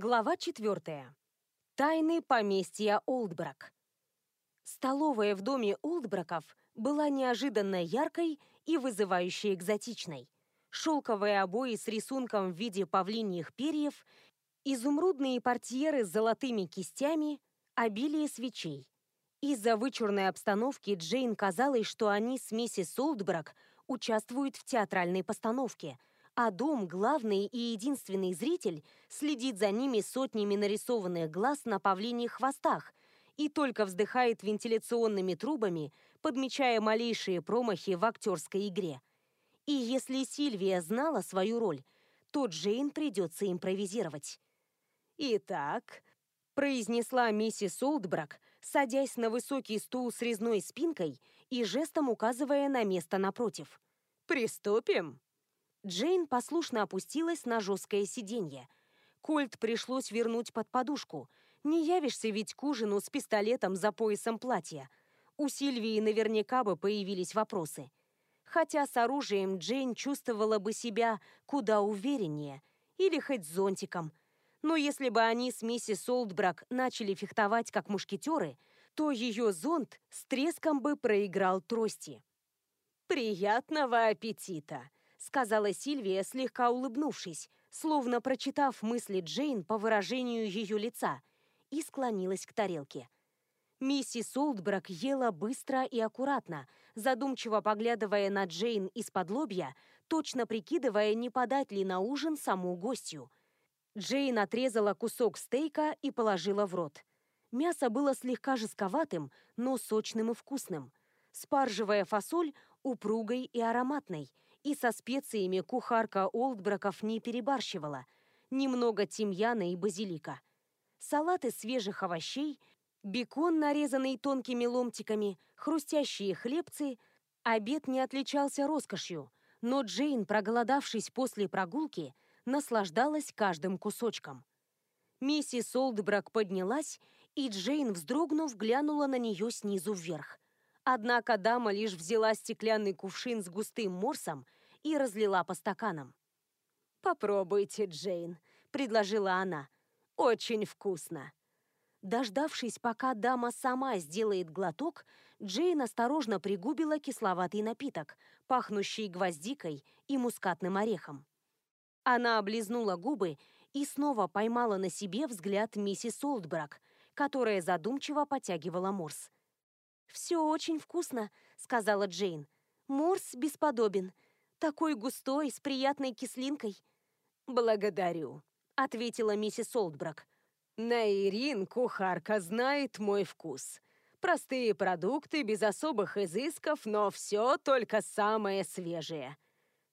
Глава четвертая. Тайны поместья Олдбрак. Столовая в доме Олдбраков была неожиданно яркой и вызывающей экзотичной. Шелковые обои с рисунком в виде павлиньих перьев, изумрудные портьеры с золотыми кистями, обилие свечей. Из-за вычурной обстановки Джейн казалось, что они с миссис Олдбрак участвуют в театральной постановке – а дом, главный и единственный зритель, следит за ними сотнями нарисованных глаз на павлиньих хвостах и только вздыхает вентиляционными трубами, подмечая малейшие промахи в актерской игре. И если Сильвия знала свою роль, то Джейн придется импровизировать. «Итак», — произнесла миссис Олдбрак, садясь на высокий стул с резной спинкой и жестом указывая на место напротив. «Приступим?» Джейн послушно опустилась на жесткое сиденье. Кольт пришлось вернуть под подушку. Не явишься ведь к ужину с пистолетом за поясом платья. У Сильвии наверняка бы появились вопросы. Хотя с оружием Джейн чувствовала бы себя куда увереннее. Или хоть зонтиком. Но если бы они с миссис Олдбрак начали фехтовать как мушкетеры, то ее зонт с треском бы проиграл трости. «Приятного аппетита!» Сказала Сильвия, слегка улыбнувшись, словно прочитав мысли Джейн по выражению ее лица, и склонилась к тарелке. Миссис Олдбрак ела быстро и аккуратно, задумчиво поглядывая на Джейн из-под лобья, точно прикидывая, не подать ли на ужин саму гостью. Джейн отрезала кусок стейка и положила в рот. Мясо было слегка жестковатым, но сочным и вкусным. Спаржевая фасоль упругой и ароматной – и со специями кухарка Олдбраков не перебарщивала. Немного тимьяна и базилика. Салат из свежих овощей, бекон, нарезанный тонкими ломтиками, хрустящие хлебцы. Обед не отличался роскошью, но Джейн, проголодавшись после прогулки, наслаждалась каждым кусочком. Миссис Олдбрак поднялась, и Джейн, вздрогнув, глянула на нее снизу вверх. Однако дама лишь взяла стеклянный кувшин с густым морсом и разлила по стаканам. «Попробуйте, Джейн», — предложила она. «Очень вкусно». Дождавшись, пока дама сама сделает глоток, Джейн осторожно пригубила кисловатый напиток, пахнущий гвоздикой и мускатным орехом. Она облизнула губы и снова поймала на себе взгляд миссис Олдбрак, которая задумчиво потягивала морс. «Все очень вкусно», — сказала Джейн. «Морс бесподобен такой густой, с приятной кислинкой». «Благодарю», — ответила миссис Олдбрак. «Наирин, кухарка, знает мой вкус. Простые продукты, без особых изысков, но все только самое свежее.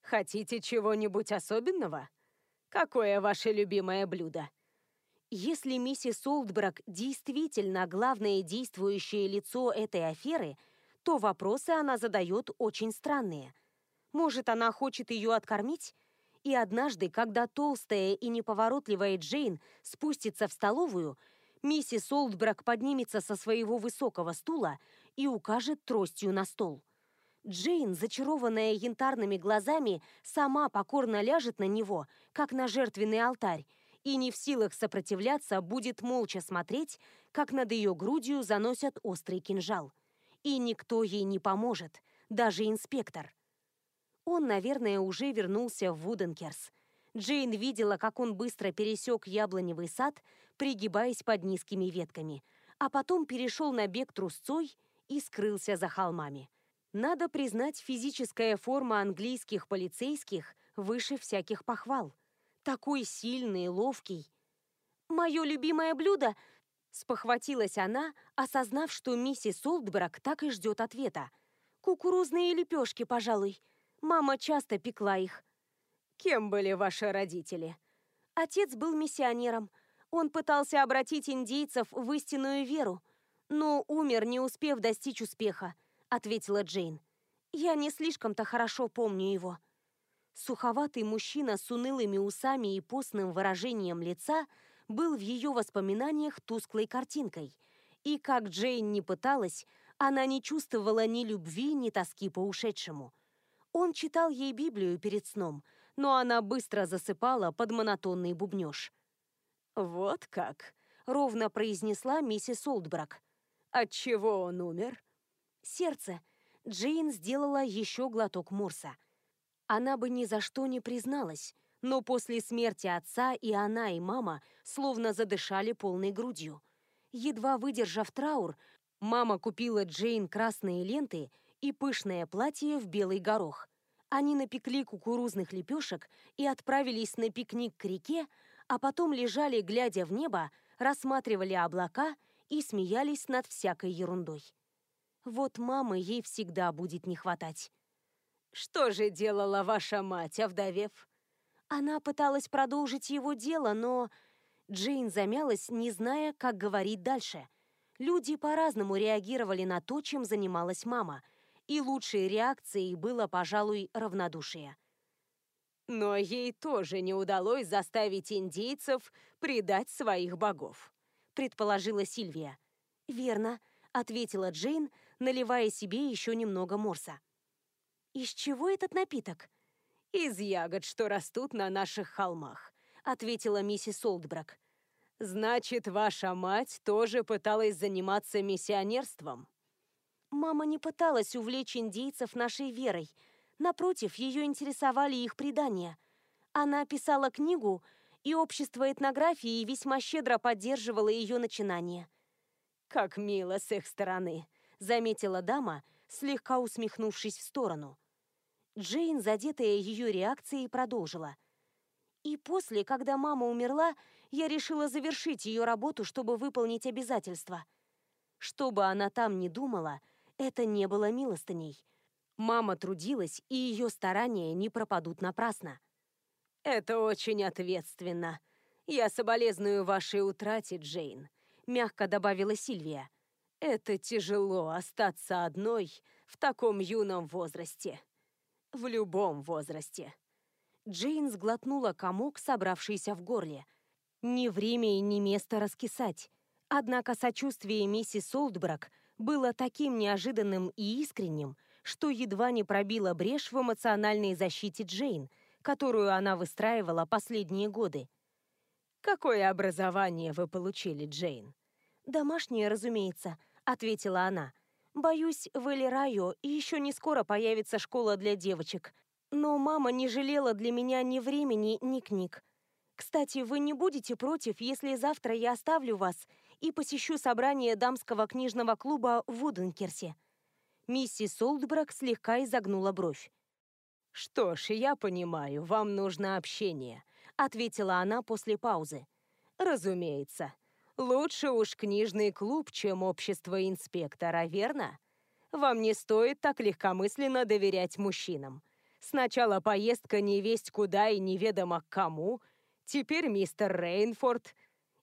Хотите чего-нибудь особенного? Какое ваше любимое блюдо?» Если миссис Олдбрак действительно главное действующее лицо этой аферы, то вопросы она задает очень странные – может, она хочет ее откормить? И однажды, когда толстая и неповоротливая Джейн спустится в столовую, миссис Олдбрак поднимется со своего высокого стула и укажет тростью на стол. Джейн, зачарованная янтарными глазами, сама покорно ляжет на него, как на жертвенный алтарь, и не в силах сопротивляться будет молча смотреть, как над ее грудью заносят острый кинжал. И никто ей не поможет, даже инспектор. Он, наверное, уже вернулся в Вуденкерс. Джейн видела, как он быстро пересек яблоневый сад, пригибаясь под низкими ветками, а потом перешел на бег трусцой и скрылся за холмами. Надо признать, физическая форма английских полицейских выше всяких похвал. Такой сильный, ловкий. «Мое любимое блюдо!» Спохватилась она, осознав, что миссис Олдбрак так и ждет ответа. «Кукурузные лепешки, пожалуй. Мама часто пекла их. Кем были ваши родители? Отец был миссионером. Он пытался обратить индейцев в истинную веру, но умер, не успев достичь успеха, ответила Джейн. Я не слишком-то хорошо помню его. Суховатый мужчина с унылыми усами и постным выражением лица был в ее воспоминаниях тусклой картинкой. И как Джейн не пыталась, она не чувствовала ни любви, ни тоски по ушедшему. Он читал ей Библию перед сном, но она быстро засыпала под монотонный бубнёж. «Вот как», — ровно произнесла миссис Олдбрак. «От чего он умер?» «Сердце». Джейн сделала еще глоток морса. Она бы ни за что не призналась, но после смерти отца и она, и мама словно задышали полной грудью. Едва выдержав траур, мама купила Джейн красные ленты и пышное платье в белый горох. Они напекли кукурузных лепешек и отправились на пикник к реке, а потом лежали, глядя в небо, рассматривали облака и смеялись над всякой ерундой. Вот мамы ей всегда будет не хватать. «Что же делала ваша мать, овдовев?» Она пыталась продолжить его дело, но... Джейн замялась, не зная, как говорить дальше. Люди по-разному реагировали на то, чем занималась мама, и лучшей реакцией было, пожалуй, равнодушие. Но ей тоже не удалось заставить индейцев предать своих богов, предположила Сильвия. Верно, ответила Джейн, наливая себе еще немного морса. Из чего этот напиток? Из ягод, что растут на наших холмах, ответила миссис Олдбрак. Значит, ваша мать тоже пыталась заниматься миссионерством? Мама не пыталась увлечь индейцев нашей верой, Напротив, ее интересовали их предания. Она писала книгу, и общество этнографии весьма щедро поддерживало ее начинание. «Как мило с их стороны», — заметила дама, слегка усмехнувшись в сторону. Джейн, задетая ее реакцией, продолжила. «И после, когда мама умерла, я решила завершить ее работу, чтобы выполнить обязательства. Что бы она там ни думала, это не было милостыней. Мама трудилась, и ее старания не пропадут напрасно. «Это очень ответственно. Я соболезную вашей утрате, Джейн», — мягко добавила Сильвия. «Это тяжело остаться одной в таком юном возрасте. В любом возрасте». Джейн сглотнула комок, собравшийся в горле. Ни время и ни место раскисать. Однако сочувствие миссис Олдбрак было таким неожиданным и искренним, что едва не пробило брешь в эмоциональной защите Джейн, которую она выстраивала последние годы. «Какое образование вы получили, Джейн?» «Домашнее, разумеется», — ответила она. «Боюсь, в Элирайо еще не скоро появится школа для девочек. Но мама не жалела для меня ни времени, ни книг. Кстати, вы не будете против, если завтра я оставлю вас и посещу собрание дамского книжного клуба в Уденкерсе?» Миссис Олдбрак слегка изогнула бровь. «Что ж, я понимаю, вам нужно общение», — ответила она после паузы. «Разумеется. Лучше уж книжный клуб, чем общество инспектора, верно? Вам не стоит так легкомысленно доверять мужчинам. Сначала поездка невесть куда и неведомо к кому, теперь мистер Рейнфорд.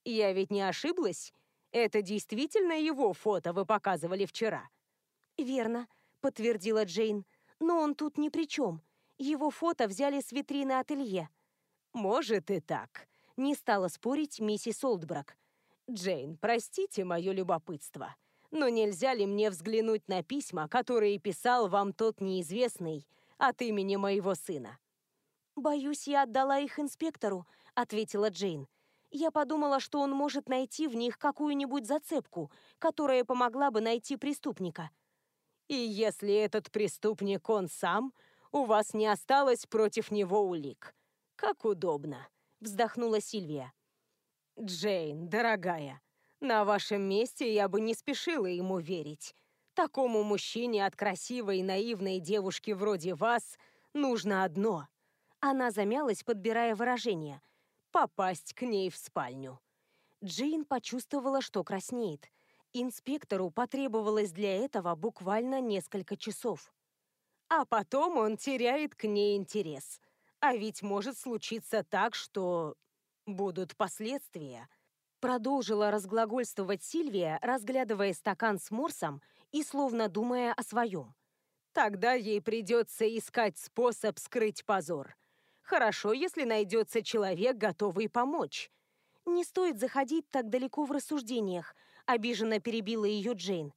Я ведь не ошиблась? Это действительно его фото вы показывали вчера?» «Верно», — подтвердила Джейн. «Но он тут ни при чем. Его фото взяли с витрины ателье». «Может и так», — не стала спорить миссис Олдбрак. «Джейн, простите мое любопытство, но нельзя ли мне взглянуть на письма, которые писал вам тот неизвестный от имени моего сына?» «Боюсь, я отдала их инспектору», — ответила Джейн. «Я подумала, что он может найти в них какую-нибудь зацепку, которая помогла бы найти преступника». И если этот преступник он сам, у вас не осталось против него улик. Как удобно, вздохнула Сильвия. Джейн, дорогая, на вашем месте я бы не спешила ему верить. Такому мужчине от красивой и наивной девушки вроде вас нужно одно. Она замялась, подбирая выражение. Попасть к ней в спальню. Джейн почувствовала, что краснеет. Инспектору потребовалось для этого буквально несколько часов. А потом он теряет к ней интерес. А ведь может случиться так, что будут последствия. Продолжила разглагольствовать Сильвия, разглядывая стакан с морсом и словно думая о своем. Тогда ей придется искать способ скрыть позор. Хорошо, если найдется человек, готовый помочь. Не стоит заходить так далеко в рассуждениях, обиженно перебила ее Джейн.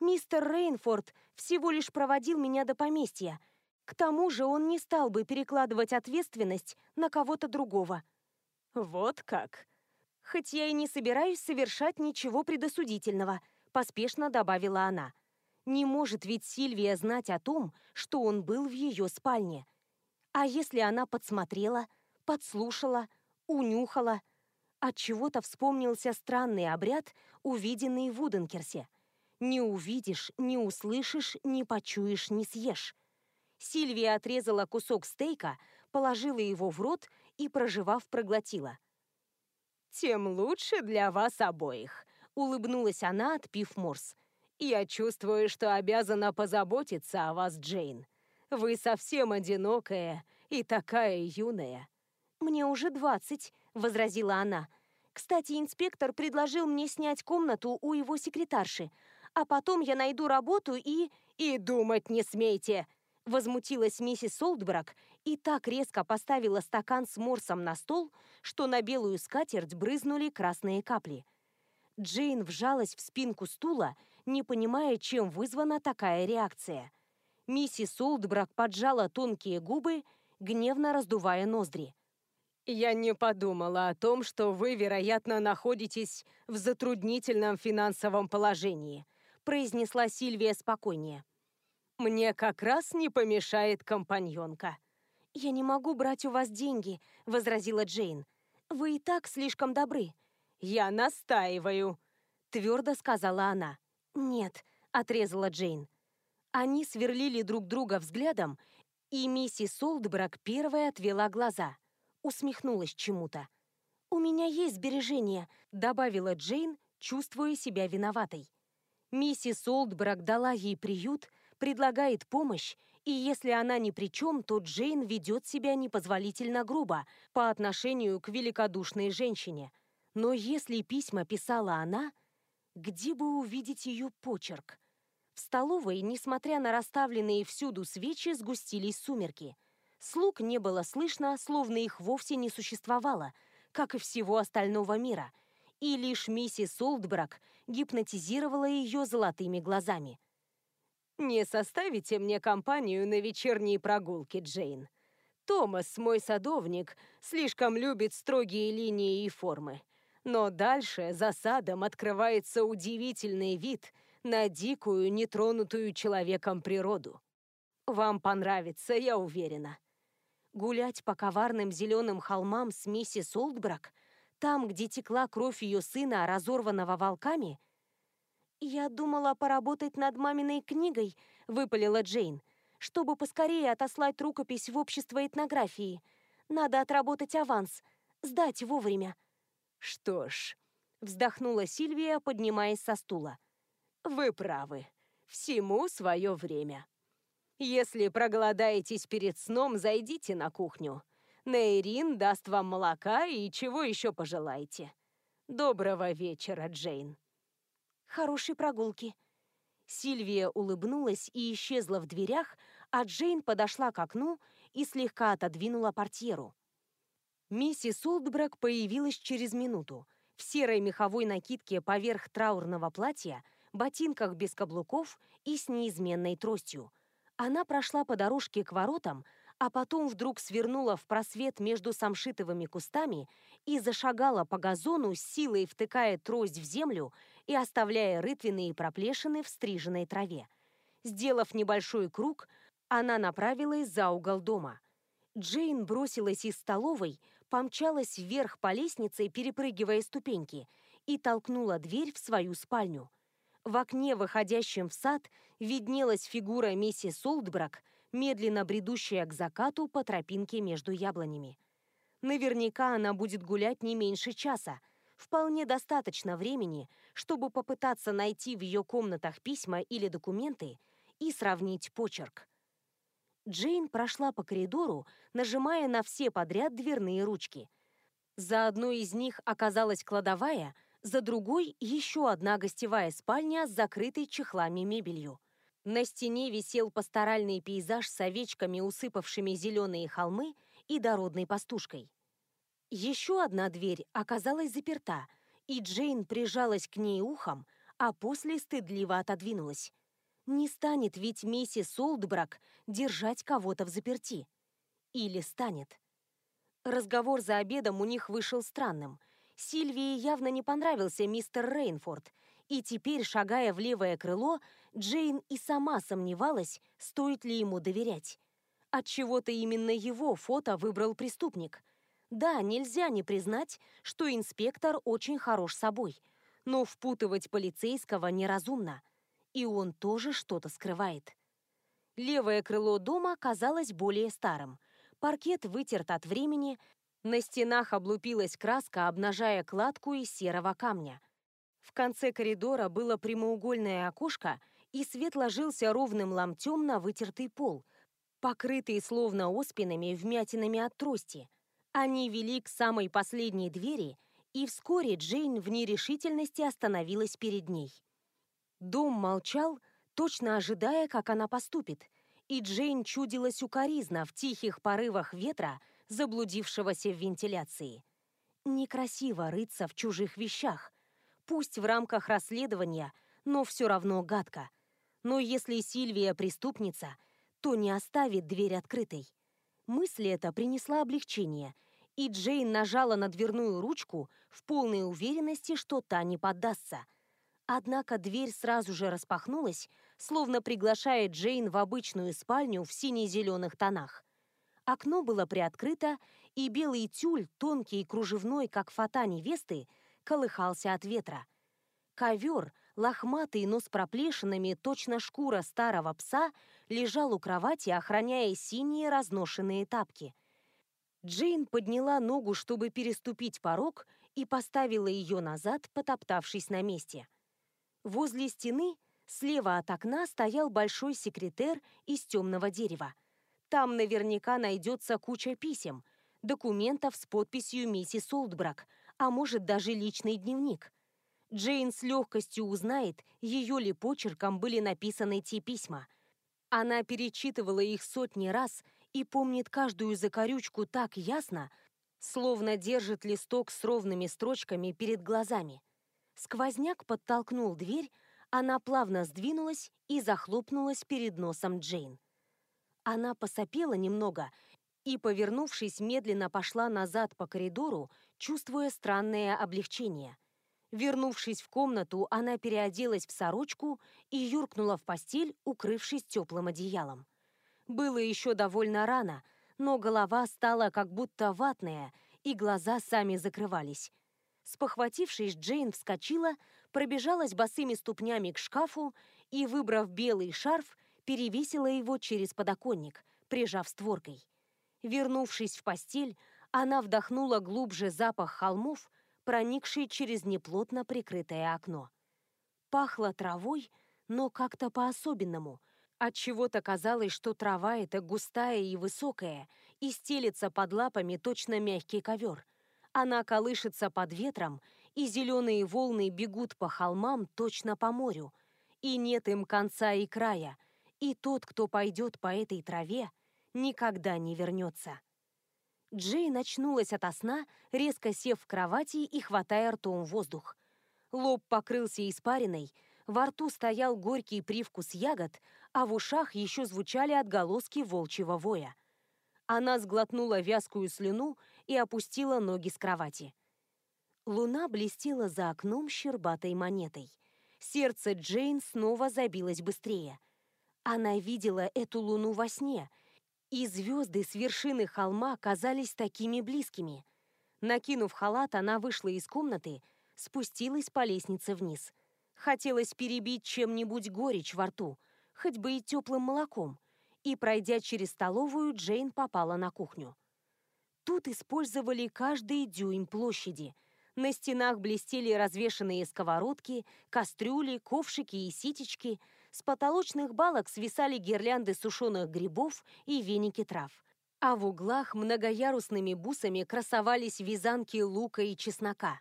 Мистер Рейнфорд всего лишь проводил меня до поместья. К тому же он не стал бы перекладывать ответственность на кого-то другого. Вот как. «Хоть я и не собираюсь совершать ничего предосудительного», — поспешно добавила она. «Не может ведь Сильвия знать о том, что он был в ее спальне. А если она подсмотрела, подслушала, унюхала?» От чего то вспомнился странный обряд, увиденный в Уденкерсе. «Не увидишь, не услышишь, не почуешь, не съешь». Сильвия отрезала кусок стейка, положила его в рот и, проживав, проглотила – «Тем лучше для вас обоих», — улыбнулась она, отпив морс. «Я чувствую, что обязана позаботиться о вас, Джейн. Вы совсем одинокая и такая юная». «Мне уже двадцать», — возразила она. «Кстати, инспектор предложил мне снять комнату у его секретарши, а потом я найду работу и...» «И думать не смейте!» Возмутилась миссис Солдбрак и так резко поставила стакан с морсом на стол, что на белую скатерть брызнули красные капли. Джейн вжалась в спинку стула, не понимая, чем вызвана такая реакция. Миссис Олдбрак поджала тонкие губы, гневно раздувая ноздри. «Я не подумала о том, что вы, вероятно, находитесь в затруднительном финансовом положении», произнесла Сильвия спокойнее. «Мне как раз не помешает компаньонка». «Я не могу брать у вас деньги», — возразила Джейн. «Вы и так слишком добры». «Я настаиваю», — твердо сказала она. «Нет», — отрезала Джейн. Они сверлили друг друга взглядом, и миссис Олдбрак первая отвела глаза. Усмехнулась чему-то. «У меня есть сбережения», — добавила Джейн, чувствуя себя виноватой. Миссис Олдбрак дала ей приют, предлагает помощь, и если она ни при чем, то Джейн ведет себя непозволительно грубо по отношению к великодушной женщине. Но если письма писала она, где бы увидеть ее почерк? В столовой, несмотря на расставленные всюду свечи, сгустились сумерки. Слуг не было слышно, словно их вовсе не существовало, как и всего остального мира. И лишь миссис Олдбрак гипнотизировала ее золотыми глазами. «Не составите мне компанию на вечерние прогулки, Джейн. Томас, мой садовник, слишком любит строгие линии и формы. Но дальше за садом открывается удивительный вид на дикую, нетронутую человеком природу. Вам понравится, я уверена. Гулять по коварным зеленым холмам с миссис Олдбрак, там, где текла кровь ее сына, разорванного волками, «Я думала поработать над маминой книгой», — выпалила Джейн, «чтобы поскорее отослать рукопись в общество этнографии. Надо отработать аванс, сдать вовремя». «Что ж», — вздохнула Сильвия, поднимаясь со стула. «Вы правы. Всему свое время. Если проголодаетесь перед сном, зайдите на кухню. Нейрин даст вам молока и чего еще пожелаете. Доброго вечера, Джейн». Хорошей прогулки». Сильвия улыбнулась и исчезла в дверях, а Джейн подошла к окну и слегка отодвинула портьеру. Миссис Олдбрак появилась через минуту в серой меховой накидке поверх траурного платья, ботинках без каблуков и с неизменной тростью. Она прошла по дорожке к воротам, а потом вдруг свернула в просвет между самшитовыми кустами и зашагала по газону, силой втыкая трость в землю и оставляя рытвины и проплешины в стриженной траве. Сделав небольшой круг, она направилась за угол дома. Джейн бросилась из столовой, помчалась вверх по лестнице, перепрыгивая ступеньки, и толкнула дверь в свою спальню. В окне, выходящем в сад, виднелась фигура миссис Олдбрак, медленно бредущая к закату по тропинке между яблонями. Наверняка она будет гулять не меньше часа, вполне достаточно времени, чтобы попытаться найти в ее комнатах письма или документы и сравнить почерк. Джейн прошла по коридору, нажимая на все подряд дверные ручки. За одной из них оказалась кладовая, за другой еще одна гостевая спальня с закрытой чехлами мебелью. На стене висел пасторальный пейзаж с овечками, усыпавшими зеленые холмы, и дородной пастушкой. Еще одна дверь оказалась заперта, и Джейн прижалась к ней ухом, а после стыдливо отодвинулась. Не станет ведь миссис Олдбрак держать кого-то в заперти. Или станет. Разговор за обедом у них вышел странным. Сильвии явно не понравился мистер Рейнфорд, и теперь, шагая в левое крыло, Джейн и сама сомневалась, стоит ли ему доверять. Отчего-то именно его фото выбрал преступник. Да, нельзя не признать, что инспектор очень хорош собой, но впутывать полицейского неразумно, и он тоже что-то скрывает. Левое крыло дома казалось более старым. Паркет вытерт от времени, на стенах облупилась краска, обнажая кладку из серого камня. В конце коридора было прямоугольное окошко, и свет ложился ровным ломтем на вытертый пол, покрытый словно оспинами вмятинами от трости. Они вели к самой последней двери, и вскоре Джейн в нерешительности остановилась перед ней. Дом молчал, точно ожидая, как она поступит, и Джейн чудилась укоризна в тихих порывах ветра, заблудившегося в вентиляции. Некрасиво рыться в чужих вещах, пусть в рамках расследования, но все равно гадко. Но если Сильвия преступница, то не оставит дверь открытой. Мысль эта принесла облегчение, и Джейн нажала на дверную ручку в полной уверенности, что та не поддастся. Однако дверь сразу же распахнулась, словно приглашая Джейн в обычную спальню в сине-зеленых тонах. Окно было приоткрыто, и белый тюль, тонкий и кружевной, как фата невесты, колыхался от ветра. Ковер, лохматый, но с проплешинами, точно шкура старого пса, лежал у кровати, охраняя синие разношенные тапки. Джейн подняла ногу, чтобы переступить порог, и поставила ее назад, потоптавшись на месте. Возле стены, слева от окна, стоял большой секретер из темного дерева. Там наверняка найдется куча писем, документов с подписью миссис Олдбрак, а может даже личный дневник. Джейн с легкостью узнает, ее ли почерком были написаны те письма. Она перечитывала их сотни раз и помнит каждую закорючку так ясно, словно держит листок с ровными строчками перед глазами. Сквозняк подтолкнул дверь, она плавно сдвинулась и захлопнулась перед носом Джейн. Она посопела немного и, повернувшись, медленно пошла назад по коридору, чувствуя странное облегчение. Вернувшись в комнату, она переоделась в сорочку и юркнула в постель, укрывшись теплым одеялом. Было еще довольно рано, но голова стала как будто ватная, и глаза сами закрывались. Спохватившись, Джейн вскочила, пробежалась босыми ступнями к шкафу и, выбрав белый шарф, перевесила его через подоконник, прижав створкой. Вернувшись в постель, она вдохнула глубже запах холмов, проникший через неплотно прикрытое окно. Пахло травой, но как-то по-особенному. Отчего-то казалось, что трава эта густая и высокая, и стелется под лапами точно мягкий ковер. Она колышется под ветром, и зеленые волны бегут по холмам точно по морю. И нет им конца и края — и тот, кто пойдет по этой траве, никогда не вернется. Джейн очнулась ото сна, резко сев в кровати и хватая ртом воздух. Лоб покрылся испариной, во рту стоял горький привкус ягод, а в ушах еще звучали отголоски волчьего воя. Она сглотнула вязкую слюну и опустила ноги с кровати. Луна блестела за окном щербатой монетой. Сердце Джейн снова забилось быстрее. Она видела эту луну во сне, и звезды с вершины холма казались такими близкими. Накинув халат, она вышла из комнаты, спустилась по лестнице вниз. Хотелось перебить чем-нибудь горечь во рту, хоть бы и теплым молоком, и, пройдя через столовую, Джейн попала на кухню. Тут использовали каждый дюйм площади. На стенах блестели развешанные сковородки, кастрюли, ковшики и ситечки – с потолочных балок свисали гирлянды сушеных грибов и веники трав. А в углах многоярусными бусами красовались вязанки лука и чеснока.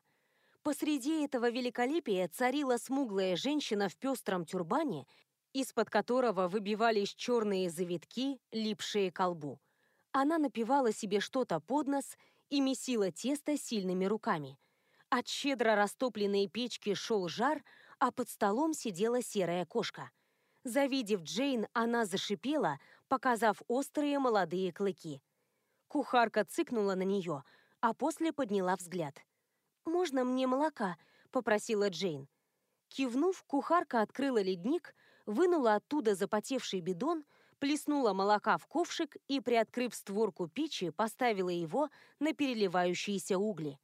Посреди этого великолепия царила смуглая женщина в пестром тюрбане, из-под которого выбивались черные завитки, липшие колбу. Она напивала себе что-то под нос и месила тесто сильными руками. От щедро растопленной печки шел жар, а под столом сидела серая кошка. Завидев Джейн, она зашипела, показав острые молодые клыки. Кухарка цыкнула на нее, а после подняла взгляд. «Можно мне молока?» – попросила Джейн. Кивнув, кухарка открыла ледник, вынула оттуда запотевший бидон, плеснула молока в ковшик и, приоткрыв створку печи, поставила его на переливающиеся угли.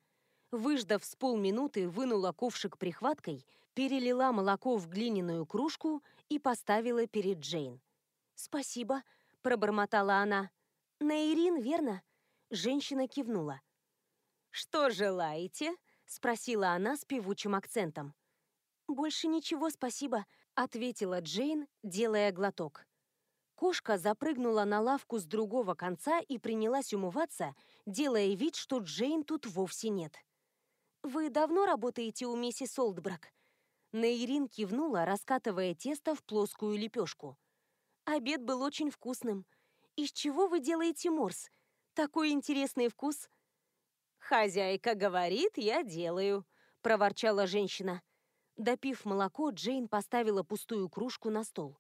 Выждав с полминуты, вынула ковшик прихваткой, перелила молоко в глиняную кружку и поставила перед Джейн. «Спасибо», – пробормотала она. «Наирин, верно?» Женщина кивнула. «Что желаете?» — спросила она с певучим акцентом. «Больше ничего, спасибо», — ответила Джейн, делая глоток. Кошка запрыгнула на лавку с другого конца и принялась умываться, делая вид, что Джейн тут вовсе нет. «Вы давно работаете у миссис Олдбрак?» Наирин кивнула, раскатывая тесто в плоскую лепешку. «Обед был очень вкусным. Из чего вы делаете морс? Такой интересный вкус!» «Хозяйка говорит, я делаю», — проворчала женщина. Допив молоко, Джейн поставила пустую кружку на стол.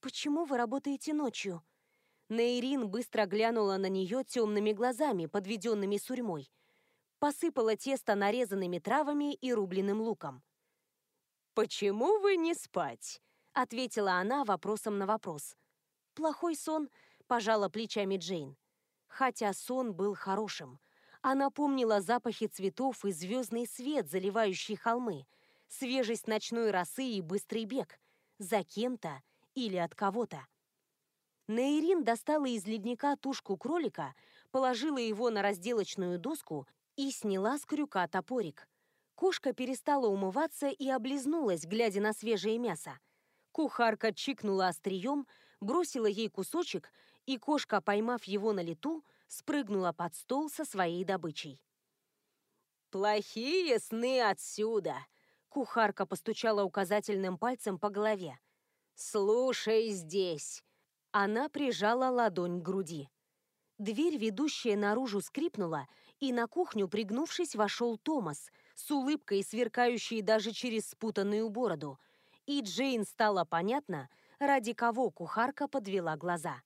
«Почему вы работаете ночью?» Нейрин быстро глянула на нее темными глазами, подведенными сурьмой. Посыпала тесто нарезанными травами и рубленым луком. «Почему вы не спать?» — ответила она вопросом на вопрос. «Плохой сон», — пожала плечами Джейн. Хотя сон был хорошим — она помнила запахи цветов и звездный свет, заливающий холмы, свежесть ночной росы и быстрый бег. За кем-то или от кого-то. Нейрин достала из ледника тушку кролика, положила его на разделочную доску и сняла с крюка топорик. Кошка перестала умываться и облизнулась, глядя на свежее мясо. Кухарка чикнула острием, бросила ей кусочек, и кошка, поймав его на лету, спрыгнула под стол со своей добычей. «Плохие сны отсюда!» Кухарка постучала указательным пальцем по голове. «Слушай здесь!» Она прижала ладонь к груди. Дверь, ведущая наружу, скрипнула, и на кухню, пригнувшись, вошел Томас, с улыбкой, сверкающей даже через спутанную бороду. И Джейн стало понятно, ради кого кухарка подвела глаза.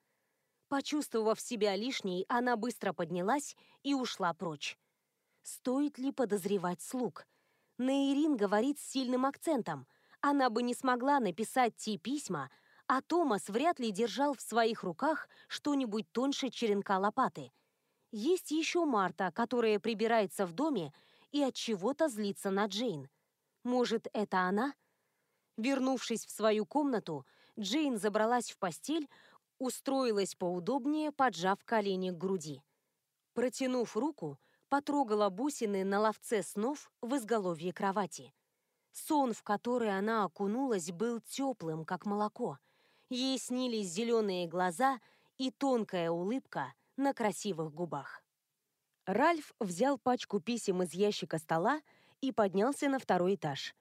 Почувствовав себя лишней, она быстро поднялась и ушла прочь. Стоит ли подозревать слуг? Нейрин говорит с сильным акцентом. Она бы не смогла написать те письма, а Томас вряд ли держал в своих руках что-нибудь тоньше черенка лопаты. Есть еще Марта, которая прибирается в доме и от чего-то злится на Джейн. Может, это она? Вернувшись в свою комнату, Джейн забралась в постель, устроилась поудобнее, поджав колени к груди. Протянув руку, потрогала бусины на ловце снов в изголовье кровати. Сон, в который она окунулась, был теплым, как молоко. Ей снились зеленые глаза и тонкая улыбка на красивых губах. Ральф взял пачку писем из ящика стола и поднялся на второй этаж.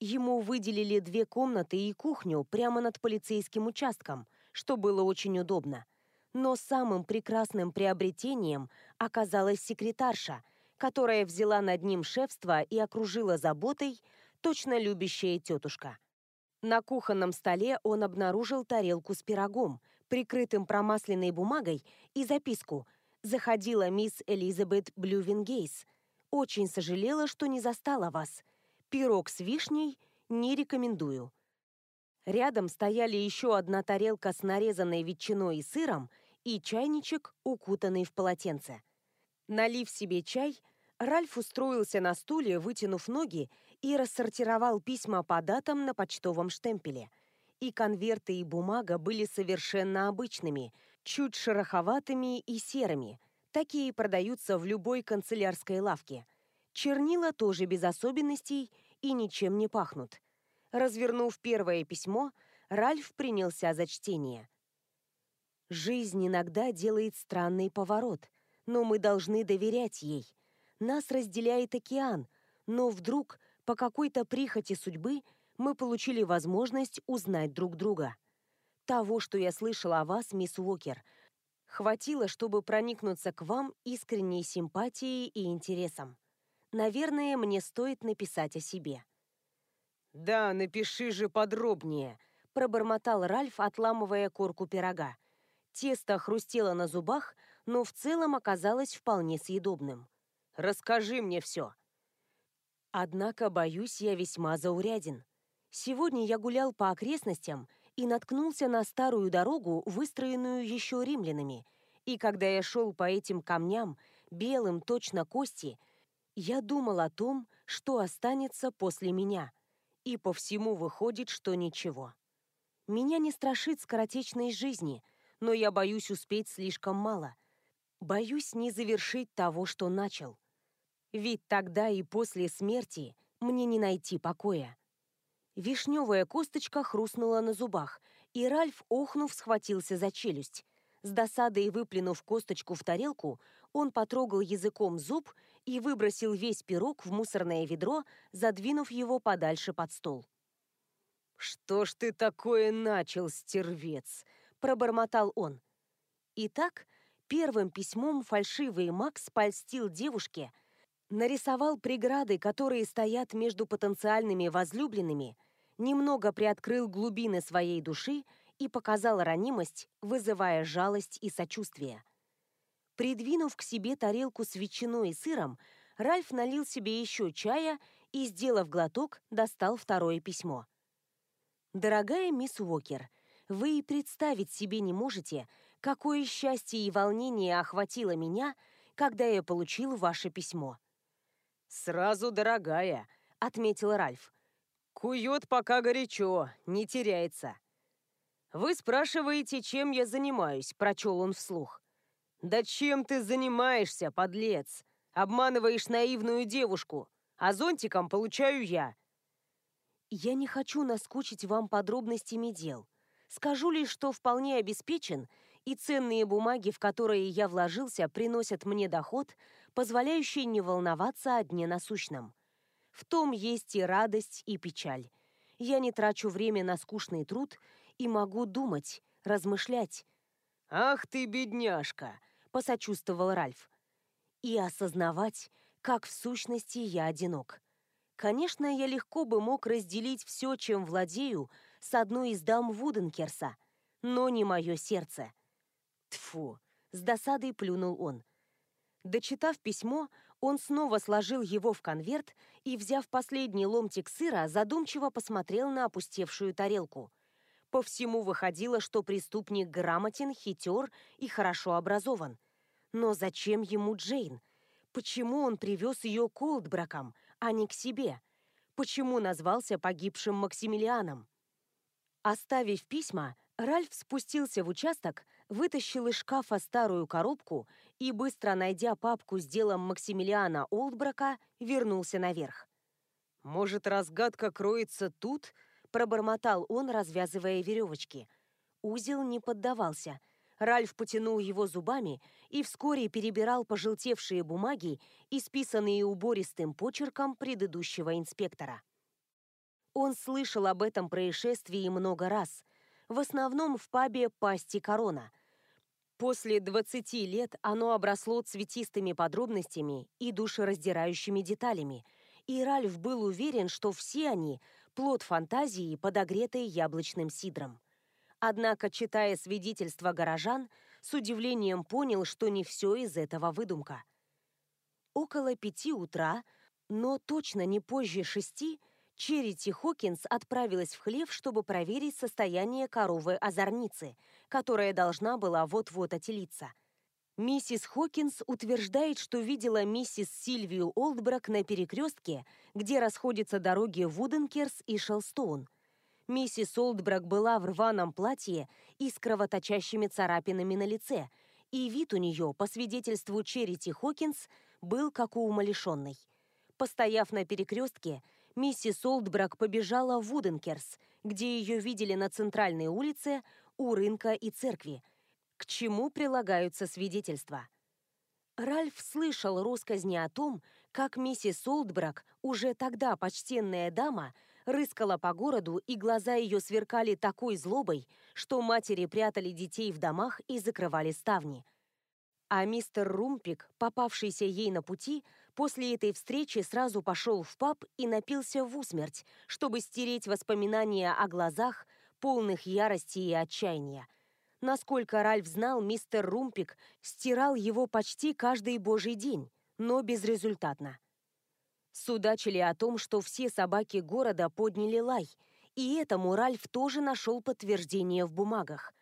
Ему выделили две комнаты и кухню прямо над полицейским участком, что было очень удобно. Но самым прекрасным приобретением оказалась секретарша, которая взяла над ним шефство и окружила заботой, точно любящая тетушка. На кухонном столе он обнаружил тарелку с пирогом, прикрытым промасленной бумагой, и записку «Заходила мисс Элизабет Блювингейс. Очень сожалела, что не застала вас. Пирог с вишней не рекомендую. Рядом стояли еще одна тарелка с нарезанной ветчиной и сыром и чайничек, укутанный в полотенце. Налив себе чай, Ральф устроился на стуле, вытянув ноги, и рассортировал письма по датам на почтовом штемпеле. И конверты и бумага были совершенно обычными, чуть шероховатыми и серыми. Такие продаются в любой канцелярской лавке. Чернила тоже без особенностей и ничем не пахнут. Развернув первое письмо, Ральф принялся за чтение. «Жизнь иногда делает странный поворот, но мы должны доверять ей. Нас разделяет океан, но вдруг, по какой-то прихоти судьбы, мы получили возможность узнать друг друга. Того, что я слышала о вас, мисс Уокер, хватило, чтобы проникнуться к вам искренней симпатией и интересом. Наверное, мне стоит написать о себе. «Да, напиши же подробнее», – пробормотал Ральф, отламывая корку пирога. Тесто хрустело на зубах, но в целом оказалось вполне съедобным. «Расскажи мне все». Однако, боюсь, я весьма зауряден. Сегодня я гулял по окрестностям и наткнулся на старую дорогу, выстроенную еще римлянами. И когда я шел по этим камням, белым точно кости, я думал о том, что останется после меня. И по всему выходит, что ничего. Меня не страшит скоротечной жизни, но я боюсь успеть слишком мало. Боюсь не завершить того, что начал. Ведь тогда и после смерти мне не найти покоя. Вишневая косточка хрустнула на зубах, и Ральф, охнув, схватился за челюсть. С досадой выплюнув косточку в тарелку, он потрогал языком зуб и выбросил весь пирог в мусорное ведро, задвинув его подальше под стол. «Что ж ты такое начал, стервец?» – пробормотал он. Итак, первым письмом фальшивый Макс польстил девушке – нарисовал преграды, которые стоят между потенциальными возлюбленными, немного приоткрыл глубины своей души и показал ранимость, вызывая жалость и сочувствие. Придвинув к себе тарелку с ветчиной и сыром, Ральф налил себе еще чая и, сделав глоток, достал второе письмо. «Дорогая мисс Уокер, вы и представить себе не можете, какое счастье и волнение охватило меня, когда я получил ваше письмо. «Сразу дорогая», — отметил Ральф. «Кует пока горячо, не теряется». «Вы спрашиваете, чем я занимаюсь?» — прочел он вслух. «Да чем ты занимаешься, подлец? Обманываешь наивную девушку, а зонтиком получаю я». «Я не хочу наскучить вам подробностями дел. Скажу лишь, что вполне обеспечен, и ценные бумаги, в которые я вложился, приносят мне доход, позволяющий не волноваться о дне насущном. В том есть и радость, и печаль. Я не трачу время на скучный труд и могу думать, размышлять. «Ах ты, бедняжка!» – посочувствовал Ральф. И осознавать, как в сущности я одинок. Конечно, я легко бы мог разделить все, чем владею, с одной из дам Вуденкерса, но не мое сердце. Тфу, с досадой плюнул он. Дочитав письмо, он снова сложил его в конверт и, взяв последний ломтик сыра, задумчиво посмотрел на опустевшую тарелку. По всему выходило, что преступник грамотен, хитер и хорошо образован. Но зачем ему Джейн? Почему он привез ее к Олдбракам, а не к себе? Почему назвался погибшим Максимилианом? Оставив письма, Ральф спустился в участок, вытащил из шкафа старую коробку и, быстро найдя папку с делом Максимилиана Олдбрака, вернулся наверх. «Может, разгадка кроется тут?» – пробормотал он, развязывая веревочки. Узел не поддавался. Ральф потянул его зубами и вскоре перебирал пожелтевшие бумаги, исписанные убористым почерком предыдущего инспектора. Он слышал об этом происшествии много раз, в основном в пабе «Пасти Корона», После 20 лет оно обросло цветистыми подробностями и душераздирающими деталями, и Ральф был уверен, что все они – плод фантазии, подогретой яблочным сидром. Однако, читая свидетельства горожан, с удивлением понял, что не все из этого выдумка. Около пяти утра, но точно не позже шести, Черити Хокинс отправилась в хлев, чтобы проверить состояние коровы-озорницы – которая должна была вот-вот отелиться. Миссис Хокинс утверждает, что видела миссис Сильвию Олдбрак на перекрестке, где расходятся дороги Вуденкерс и Шелстоун. Миссис Олдбрак была в рваном платье и с кровоточащими царапинами на лице, и вид у нее, по свидетельству Черити Хокинс, был как у умалишенной. Постояв на перекрестке, миссис Олдбрак побежала в Вуденкерс, где ее видели на центральной улице у рынка и церкви, к чему прилагаются свидетельства. Ральф слышал россказни о том, как миссис Олдбрак, уже тогда почтенная дама, рыскала по городу, и глаза ее сверкали такой злобой, что матери прятали детей в домах и закрывали ставни. А мистер Румпик, попавшийся ей на пути, после этой встречи сразу пошел в паб и напился в усмерть, чтобы стереть воспоминания о глазах, полных ярости и отчаяния. Насколько Ральф знал, мистер Румпик стирал его почти каждый божий день, но безрезультатно. Судачили о том, что все собаки города подняли лай, и этому Ральф тоже нашел подтверждение в бумагах.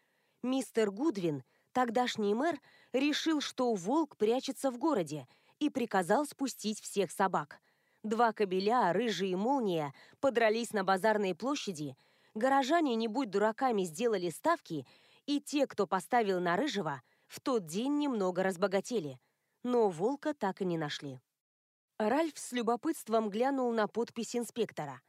Мистер Гудвин, тогдашний мэр, решил, что волк прячется в городе, и приказал спустить всех собак. Два кобеля, рыжий и молния, подрались на базарной площади, горожане, не будь дураками, сделали ставки, и те, кто поставил на рыжего, в тот день немного разбогатели. Но волка так и не нашли. Ральф с любопытством глянул на подпись инспектора.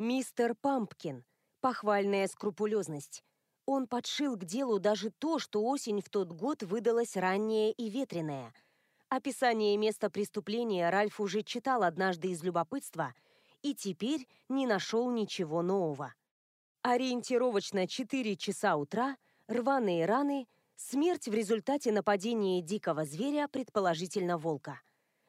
«Мистер Пампкин. Похвальная скрупулезность. Он подшил к делу даже то, что осень в тот год выдалась ранняя и ветреная. Описание места преступления Ральф уже читал однажды из любопытства и теперь не нашел ничего нового. Ориентировочно 4 часа утра, рваные раны, смерть в результате нападения дикого зверя, предположительно волка.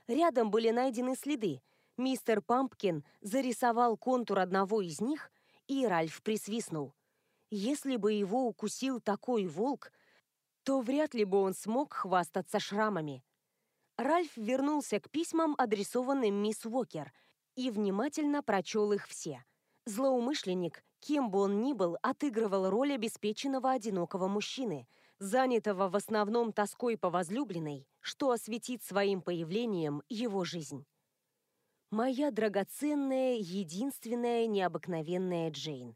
Рядом были найдены следы. Мистер Пампкин зарисовал контур одного из них, и Ральф присвистнул – если бы его укусил такой волк, то вряд ли бы он смог хвастаться шрамами. Ральф вернулся к письмам, адресованным мисс Уокер, и внимательно прочел их все. Злоумышленник, кем бы он ни был, отыгрывал роль обеспеченного одинокого мужчины, занятого в основном тоской по возлюбленной, что осветит своим появлением его жизнь. «Моя драгоценная, единственная, необыкновенная Джейн»,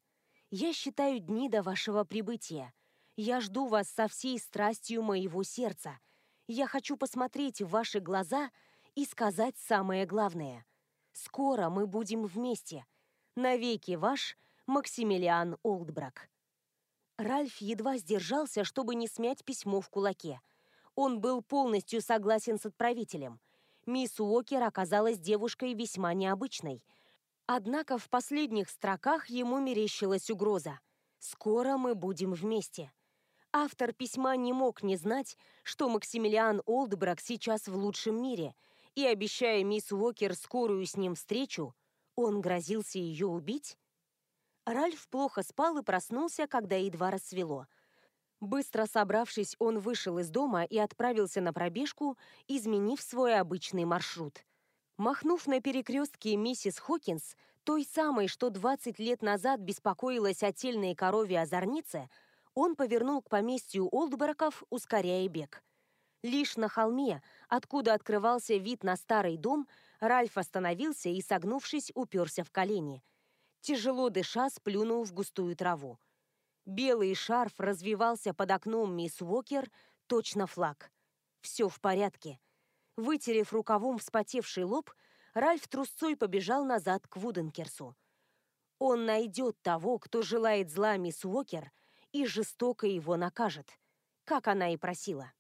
я считаю дни до вашего прибытия. Я жду вас со всей страстью моего сердца. Я хочу посмотреть в ваши глаза и сказать самое главное. Скоро мы будем вместе. Навеки ваш Максимилиан Олдбрак. Ральф едва сдержался, чтобы не смять письмо в кулаке. Он был полностью согласен с отправителем. Мисс Уокер оказалась девушкой весьма необычной – Однако в последних строках ему мерещилась угроза. «Скоро мы будем вместе». Автор письма не мог не знать, что Максимилиан Олдбрак сейчас в лучшем мире, и, обещая мисс Уокер скорую с ним встречу, он грозился ее убить? Ральф плохо спал и проснулся, когда едва рассвело. Быстро собравшись, он вышел из дома и отправился на пробежку, изменив свой обычный маршрут – Махнув на перекрестке миссис Хокинс, той самой, что 20 лет назад беспокоилась о тельной корове озорнице, он повернул к поместью Олдбраков, ускоряя бег. Лишь на холме, откуда открывался вид на старый дом, Ральф остановился и, согнувшись, уперся в колени. Тяжело дыша, сплюнул в густую траву. Белый шарф развивался под окном мисс Уокер, точно флаг. Все в порядке. Вытерев рукавом вспотевший лоб, Ральф трусцой побежал назад к Вуденкерсу. Он найдет того, кто желает зла мисс Уокер, и жестоко его накажет, как она и просила.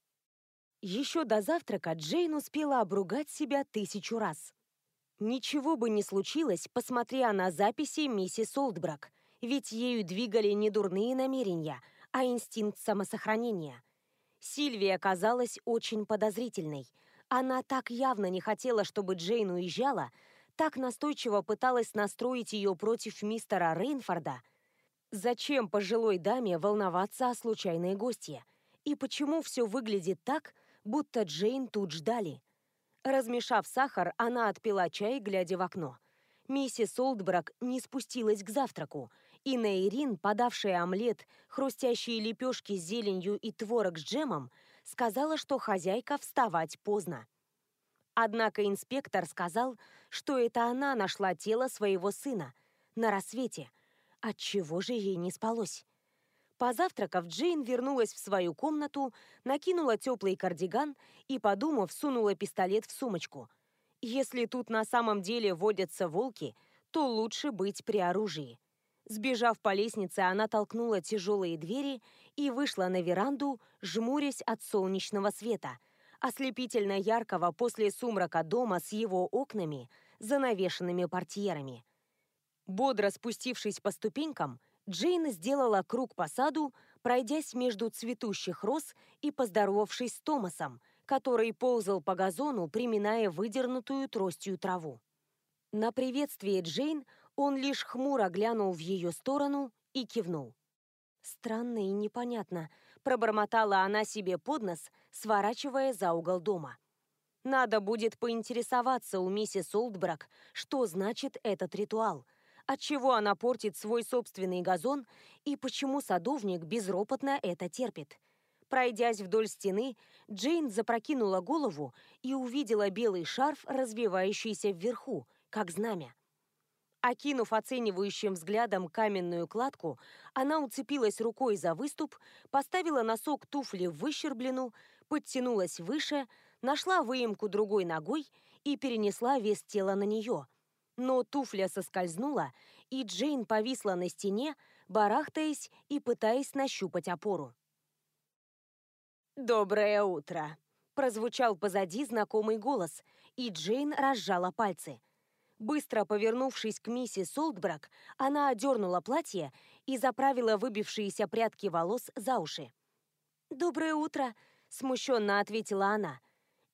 Еще до завтрака Джейн успела обругать себя тысячу раз. Ничего бы не случилось, посмотря на записи миссис Олдбрак, ведь ею двигали не дурные намерения, а инстинкт самосохранения. Сильвия казалась очень подозрительной – она так явно не хотела, чтобы Джейн уезжала, так настойчиво пыталась настроить ее против мистера Рейнфорда. Зачем пожилой даме волноваться о случайной гостье? И почему все выглядит так, будто Джейн тут ждали? Размешав сахар, она отпила чай, глядя в окно. Миссис Олдбрак не спустилась к завтраку, и Нейрин, подавшая омлет, хрустящие лепешки с зеленью и творог с джемом, сказала, что хозяйка вставать поздно. Однако инспектор сказал, что это она нашла тело своего сына на рассвете. Отчего же ей не спалось? Позавтракав, Джейн вернулась в свою комнату, накинула теплый кардиган и, подумав, сунула пистолет в сумочку. Если тут на самом деле водятся волки, то лучше быть при оружии. Сбежав по лестнице, она толкнула тяжелые двери и вышла на веранду, жмурясь от солнечного света, ослепительно яркого после сумрака дома с его окнами, занавешенными портьерами. Бодро спустившись по ступенькам, Джейн сделала круг по саду, пройдясь между цветущих роз и поздоровавшись с Томасом, который ползал по газону, приминая выдернутую тростью траву. На приветствие Джейн он лишь хмуро глянул в ее сторону и кивнул. Странно и непонятно, пробормотала она себе под нос, сворачивая за угол дома. Надо будет поинтересоваться у миссис Олдбрак, что значит этот ритуал, отчего она портит свой собственный газон и почему садовник безропотно это терпит. Пройдясь вдоль стены, Джейн запрокинула голову и увидела белый шарф, развивающийся вверху, как знамя. Окинув оценивающим взглядом каменную кладку, она уцепилась рукой за выступ, поставила носок туфли в выщерблену, подтянулась выше, нашла выемку другой ногой и перенесла вес тела на нее. Но туфля соскользнула, и Джейн повисла на стене, барахтаясь и пытаясь нащупать опору. «Доброе утро!» – прозвучал позади знакомый голос, и Джейн разжала пальцы. Быстро повернувшись к миссис Солдбрак, она одернула платье и заправила выбившиеся прядки волос за уши. «Доброе утро!» – смущенно ответила она.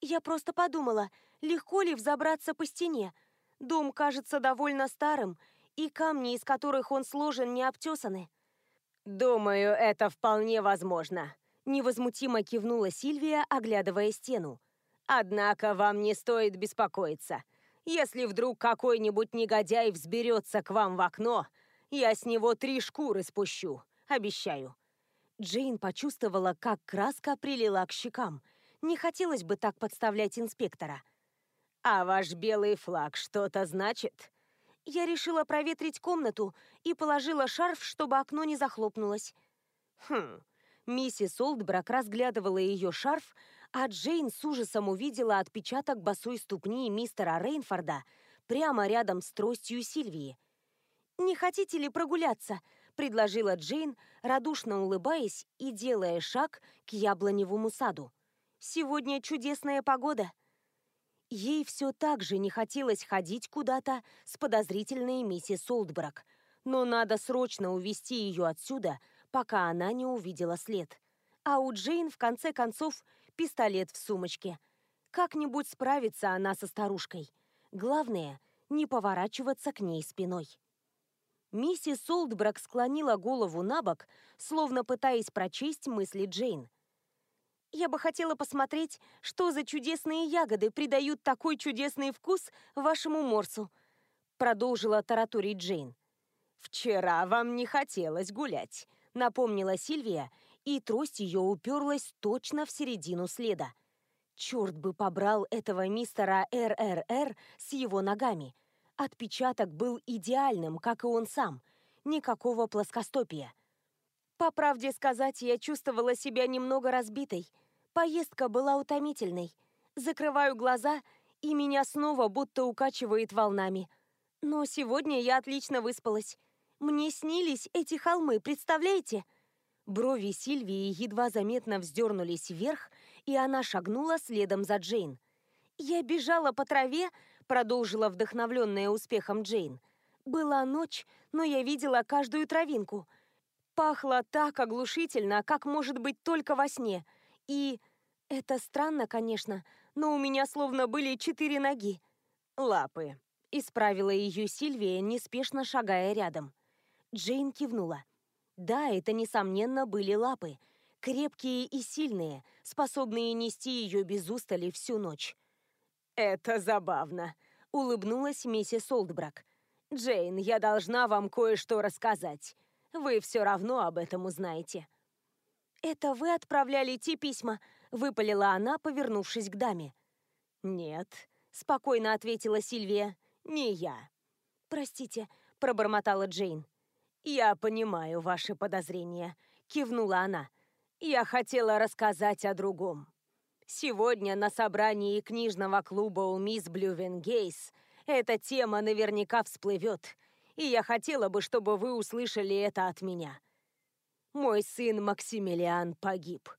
«Я просто подумала, легко ли взобраться по стене. Дом кажется довольно старым, и камни, из которых он сложен, не обтесаны». «Думаю, это вполне возможно», – невозмутимо кивнула Сильвия, оглядывая стену. «Однако вам не стоит беспокоиться. Если вдруг какой-нибудь негодяй взберется к вам в окно, я с него три шкуры спущу, обещаю». Джейн почувствовала, как краска прилила к щекам. Не хотелось бы так подставлять инспектора. «А ваш белый флаг что-то значит?» Я решила проветрить комнату и положила шарф, чтобы окно не захлопнулось. «Хм...» Миссис Олдбрак разглядывала ее шарф, а Джейн с ужасом увидела отпечаток босой ступни мистера Рейнфорда прямо рядом с тростью Сильвии. «Не хотите ли прогуляться?» – предложила Джейн, радушно улыбаясь и делая шаг к яблоневому саду. «Сегодня чудесная погода». Ей все так же не хотелось ходить куда-то с подозрительной миссис Олдбрак, но надо срочно увести ее отсюда, пока она не увидела след. А у Джейн, в конце концов, пистолет в сумочке. Как-нибудь справится она со старушкой. Главное, не поворачиваться к ней спиной. Миссис Солдбрак склонила голову на бок, словно пытаясь прочесть мысли Джейн. «Я бы хотела посмотреть, что за чудесные ягоды придают такой чудесный вкус вашему морсу», продолжила тараторить Джейн. «Вчера вам не хотелось гулять», напомнила Сильвия и трость ее уперлась точно в середину следа. Черт бы побрал этого мистера РРР с его ногами. Отпечаток был идеальным, как и он сам. Никакого плоскостопия. По правде сказать, я чувствовала себя немного разбитой. Поездка была утомительной. Закрываю глаза, и меня снова будто укачивает волнами. Но сегодня я отлично выспалась. Мне снились эти холмы, представляете? Брови Сильвии едва заметно вздернулись вверх, и она шагнула следом за Джейн. «Я бежала по траве», — продолжила вдохновленная успехом Джейн. «Была ночь, но я видела каждую травинку. Пахло так оглушительно, как может быть только во сне. И... это странно, конечно, но у меня словно были четыре ноги». «Лапы», — исправила ее Сильвия, неспешно шагая рядом. Джейн кивнула. Да, это, несомненно, были лапы. Крепкие и сильные, способные нести ее без устали всю ночь. «Это забавно», — улыбнулась миссис Олдбрак. «Джейн, я должна вам кое-что рассказать. Вы все равно об этом узнаете». «Это вы отправляли те письма?» — выпалила она, повернувшись к даме. «Нет», — спокойно ответила Сильвия. «Не я». «Простите», — пробормотала Джейн. «Я понимаю ваши подозрения», — кивнула она. «Я хотела рассказать о другом. Сегодня на собрании книжного клуба у мисс Блювенгейс эта тема наверняка всплывет, и я хотела бы, чтобы вы услышали это от меня. Мой сын Максимилиан погиб».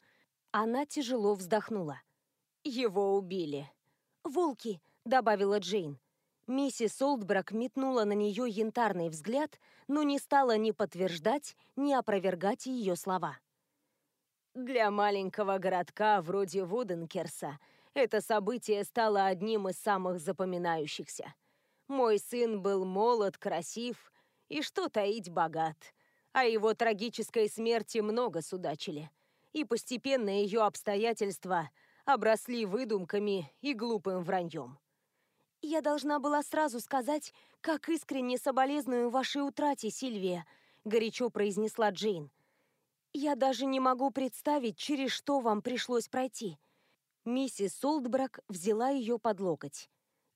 Она тяжело вздохнула. «Его убили». «Волки», — добавила Джейн. Миссис Олдбрак метнула на нее янтарный взгляд, но не стала ни подтверждать, ни опровергать ее слова. Для маленького городка вроде Вуденкерса это событие стало одним из самых запоминающихся. Мой сын был молод, красив и, что таить, богат. О его трагической смерти много судачили. И постепенно ее обстоятельства обросли выдумками и глупым враньем. «Я должна была сразу сказать, как искренне соболезную вашей утрате, Сильвия», — горячо произнесла Джейн. «Я даже не могу представить, через что вам пришлось пройти». Миссис Солдбрак взяла ее под локоть.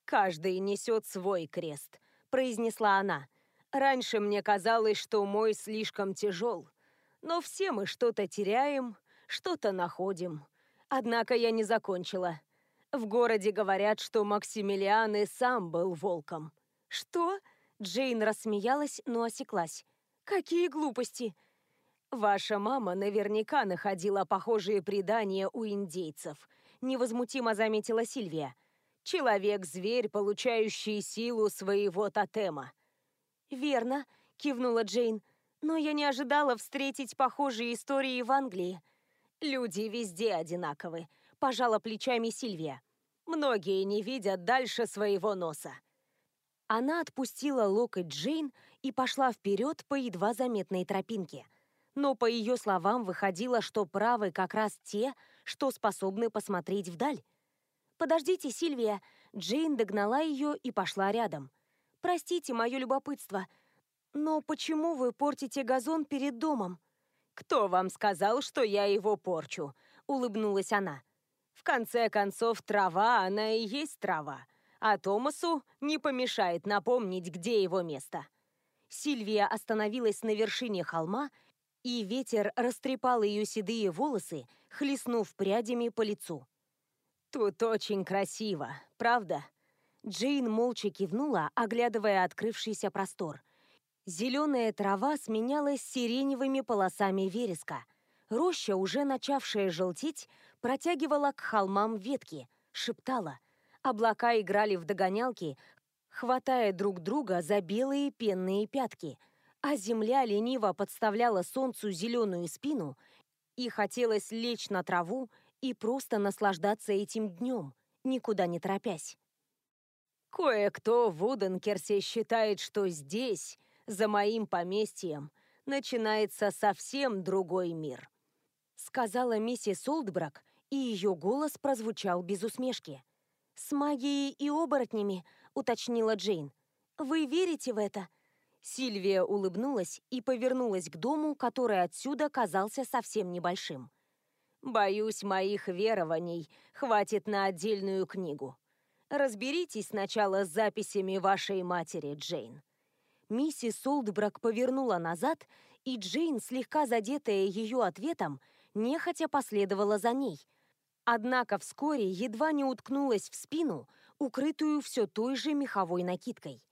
«Каждый несет свой крест», — произнесла она. «Раньше мне казалось, что мой слишком тяжел. Но все мы что-то теряем, что-то находим. Однако я не закончила. В городе говорят, что Максимилиан и сам был волком. Что? Джейн рассмеялась, но осеклась. Какие глупости! Ваша мама наверняка находила похожие предания у индейцев, невозмутимо заметила Сильвия. Человек-зверь, получающий силу своего тотема. Верно, кивнула Джейн. Но я не ожидала встретить похожие истории в Англии. Люди везде одинаковы, пожала плечами Сильвия. Многие не видят дальше своего носа. Она отпустила локоть Джейн и пошла вперед по едва заметной тропинке. Но по ее словам выходило, что правы как раз те, что способны посмотреть вдаль. «Подождите, Сильвия!» Джейн догнала ее и пошла рядом. «Простите мое любопытство, но почему вы портите газон перед домом?» «Кто вам сказал, что я его порчу?» — улыбнулась она. «В конце концов, трава, она и есть трава, а Томасу не помешает напомнить, где его место». Сильвия остановилась на вершине холма, и ветер растрепал ее седые волосы, хлестнув прядями по лицу. «Тут очень красиво, правда?» Джейн молча кивнула, оглядывая открывшийся простор. Зеленая трава сменялась сиреневыми полосами вереска. Роща, уже начавшая желтеть, протягивала к холмам ветки, шептала. Облака играли в догонялки, хватая друг друга за белые пенные пятки, а земля лениво подставляла солнцу зеленую спину, и хотелось лечь на траву и просто наслаждаться этим днем, никуда не торопясь. Кое-кто в Уденкерсе считает, что здесь за моим поместьем начинается совсем другой мир», сказала миссис Олдбрак, и ее голос прозвучал без усмешки. «С магией и оборотнями», — уточнила Джейн. «Вы верите в это?» Сильвия улыбнулась и повернулась к дому, который отсюда казался совсем небольшим. «Боюсь, моих верований хватит на отдельную книгу. Разберитесь сначала с записями вашей матери, Джейн». Миссис Солдбрак повернула назад, и Джейн, слегка задетая ее ответом, нехотя последовала за ней. Однако вскоре едва не уткнулась в спину, укрытую все той же меховой накидкой.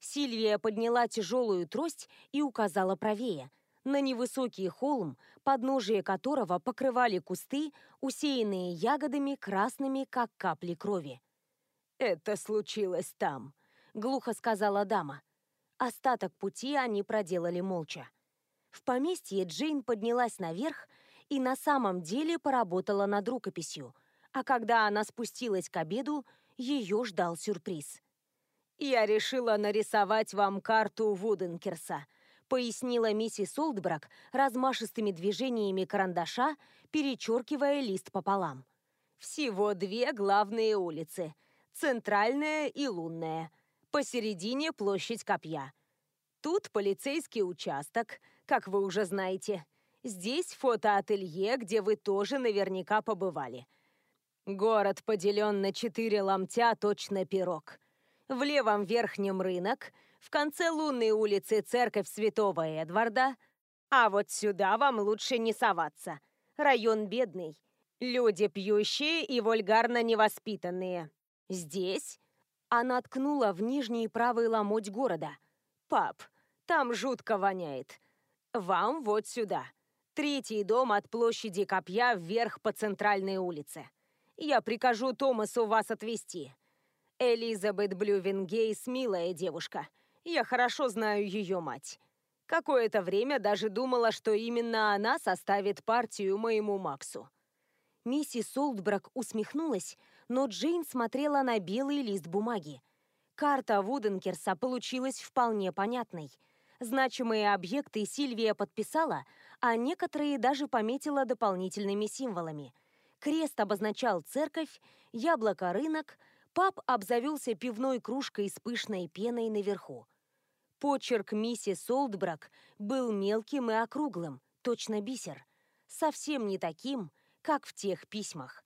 Сильвия подняла тяжелую трость и указала правее, на невысокий холм, подножие которого покрывали кусты, усеянные ягодами красными, как капли крови. «Это случилось там», — глухо сказала дама. Остаток пути они проделали молча. В поместье Джейн поднялась наверх и на самом деле поработала над рукописью, а когда она спустилась к обеду, ее ждал сюрприз. «Я решила нарисовать вам карту Вуденкерса», пояснила миссис Олдбрак размашистыми движениями карандаша, перечеркивая лист пополам. «Всего две главные улицы – Центральная и Лунная – Посередине площадь Копья. Тут полицейский участок, как вы уже знаете. Здесь фотоателье, где вы тоже наверняка побывали. Город поделен на четыре ломтя, точно пирог. В левом верхнем рынок, в конце лунной улицы церковь Святого Эдварда, а вот сюда вам лучше не соваться. Район бедный. Люди пьющие и вульгарно невоспитанные. Здесь она ткнула в нижний правый ломоть города. «Пап, там жутко воняет. Вам вот сюда. Третий дом от площади Копья вверх по центральной улице. Я прикажу Томасу вас отвезти. Элизабет Блювенгейс – милая девушка. Я хорошо знаю ее мать. Какое-то время даже думала, что именно она составит партию моему Максу». Миссис Солдбрак усмехнулась, но Джейн смотрела на белый лист бумаги. Карта Вуденкерса получилась вполне понятной. Значимые объекты Сильвия подписала, а некоторые даже пометила дополнительными символами. Крест обозначал церковь, яблоко – рынок, пап обзавелся пивной кружкой с пышной пеной наверху. Почерк миссис Олдбрак был мелким и округлым, точно бисер. Совсем не таким, как в тех письмах.